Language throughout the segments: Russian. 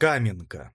Каменка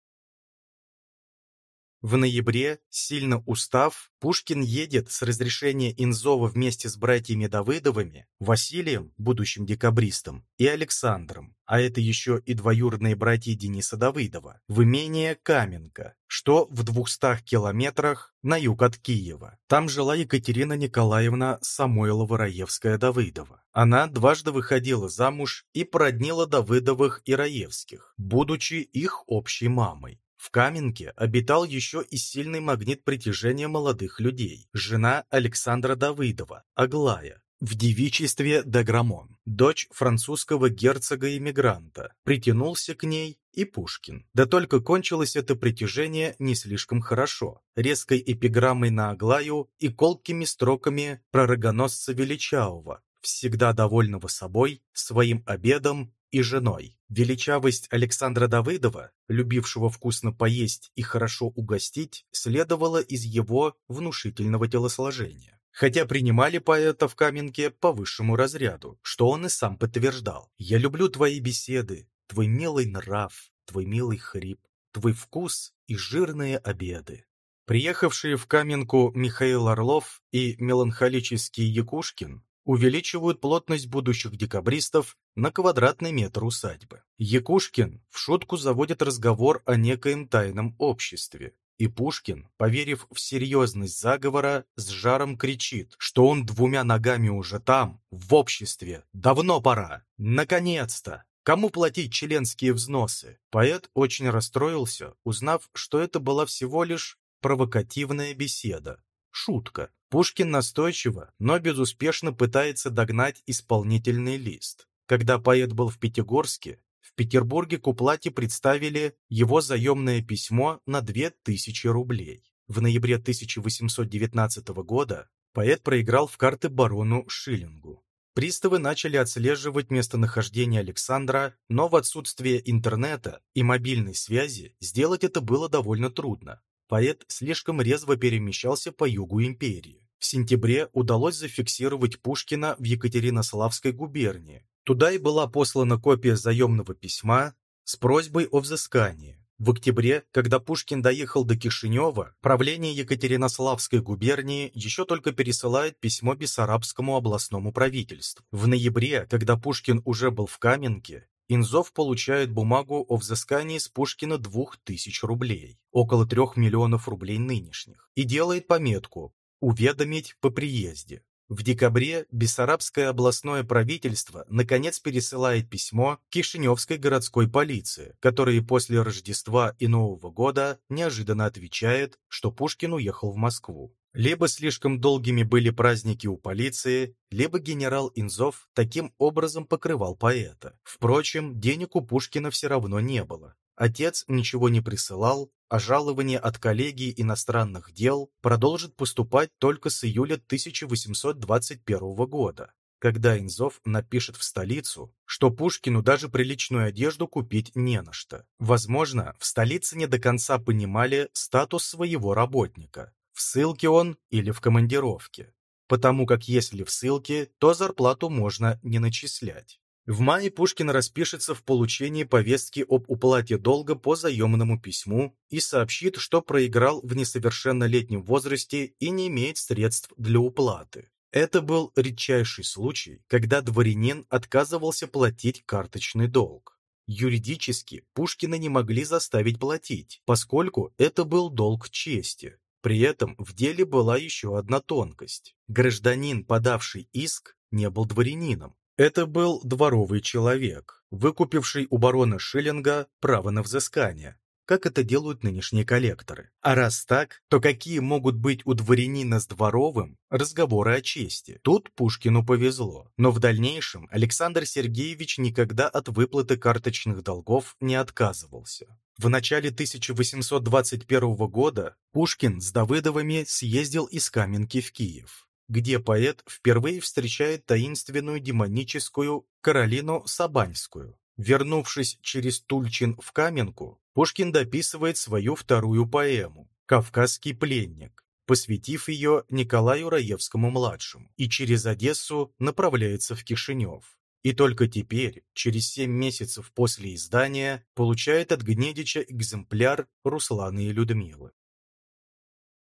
В ноябре, сильно устав, Пушкин едет с разрешения Инзова вместе с братьями Давыдовыми, Василием, будущим декабристом, и Александром, а это еще и двоюродные братья Дениса Давыдова, в имение Каменка, что в двухстах километрах на юг от Киева. Там жила Екатерина Николаевна Самойлова-Раевская-Давыдова. Она дважды выходила замуж и породнила Давыдовых и Раевских, будучи их общей мамой. В Каменке обитал еще и сильный магнит притяжения молодых людей, жена Александра Давыдова, Аглая, в девичестве Деграмон, дочь французского герцога-иммигранта, притянулся к ней и Пушкин. Да только кончилось это притяжение не слишком хорошо, резкой эпиграммой на Аглаю и колкими строками про рогоносца Величавого, всегда довольного собой, своим обедом и женой. Величавость Александра Давыдова, любившего вкусно поесть и хорошо угостить, следовала из его внушительного телосложения. Хотя принимали поэта в Каменке по высшему разряду, что он и сам подтверждал. «Я люблю твои беседы, твой милый нрав, твой милый хрип, твой вкус и жирные обеды». Приехавшие в Каменку Михаил Орлов и меланхолический Якушкин увеличивают плотность будущих декабристов на квадратный метр усадьбы. Якушкин в шутку заводит разговор о некоем тайном обществе. И Пушкин, поверив в серьезность заговора, с жаром кричит, что он двумя ногами уже там, в обществе. Давно пора. Наконец-то! Кому платить членские взносы? Поэт очень расстроился, узнав, что это была всего лишь провокативная беседа. Шутка. Пушкин настойчиво, но безуспешно пытается догнать исполнительный лист. Когда поэт был в Пятигорске, в Петербурге к уплате представили его заемное письмо на 2000 рублей. В ноябре 1819 года поэт проиграл в карты барону Шиллингу. Приставы начали отслеживать местонахождение Александра, но в отсутствие интернета и мобильной связи сделать это было довольно трудно. Поэт слишком резво перемещался по югу империи. В сентябре удалось зафиксировать Пушкина в Екатеринославской губернии. Туда и была послана копия заемного письма с просьбой о взыскании. В октябре, когда Пушкин доехал до Кишинева, правление Екатеринославской губернии еще только пересылает письмо Бессарабскому областному правительству. В ноябре, когда Пушкин уже был в Каменке, Инзов получает бумагу о взыскании с Пушкина 2000 рублей, около 3 миллионов рублей нынешних, и делает пометку уведомить по приезде. В декабре Бессарабское областное правительство наконец пересылает письмо Кишиневской городской полиции, которая после Рождества и Нового года неожиданно отвечает, что Пушкин уехал в Москву. Либо слишком долгими были праздники у полиции, либо генерал Инзов таким образом покрывал поэта. Впрочем, денег у Пушкина все равно не было. Отец ничего не присылал, а жалование от коллегии иностранных дел продолжит поступать только с июля 1821 года, когда Инзов напишет в столицу, что Пушкину даже приличную одежду купить не на что. Возможно, в столице не до конца понимали статус своего работника, в ссылке он или в командировке, потому как если в ссылке, то зарплату можно не начислять. В мае Пушкин распишется в получении повестки об уплате долга по заемному письму и сообщит, что проиграл в несовершеннолетнем возрасте и не имеет средств для уплаты. Это был редчайший случай, когда дворянин отказывался платить карточный долг. Юридически Пушкина не могли заставить платить, поскольку это был долг чести. При этом в деле была еще одна тонкость. Гражданин, подавший иск, не был дворянином, это был дворовый человек, выкупивший у барона Шиллинга право на взыскание, как это делают нынешние коллекторы. А раз так, то какие могут быть у дворянина с дворовым разговоры о чести? Тут Пушкину повезло, но в дальнейшем Александр Сергеевич никогда от выплаты карточных долгов не отказывался. В начале 1821 года Пушкин с Давыдовыми съездил из Каменки в Киев где поэт впервые встречает таинственную демоническую Каролину Сабаньскую. Вернувшись через Тульчин в Каменку, Пушкин дописывает свою вторую поэму «Кавказский пленник», посвятив ее Николаю Раевскому-младшему, и через Одессу направляется в Кишинев. и только теперь, через семь месяцев после издания, получает от Гнедича экземпляр Руслана и Людмилы.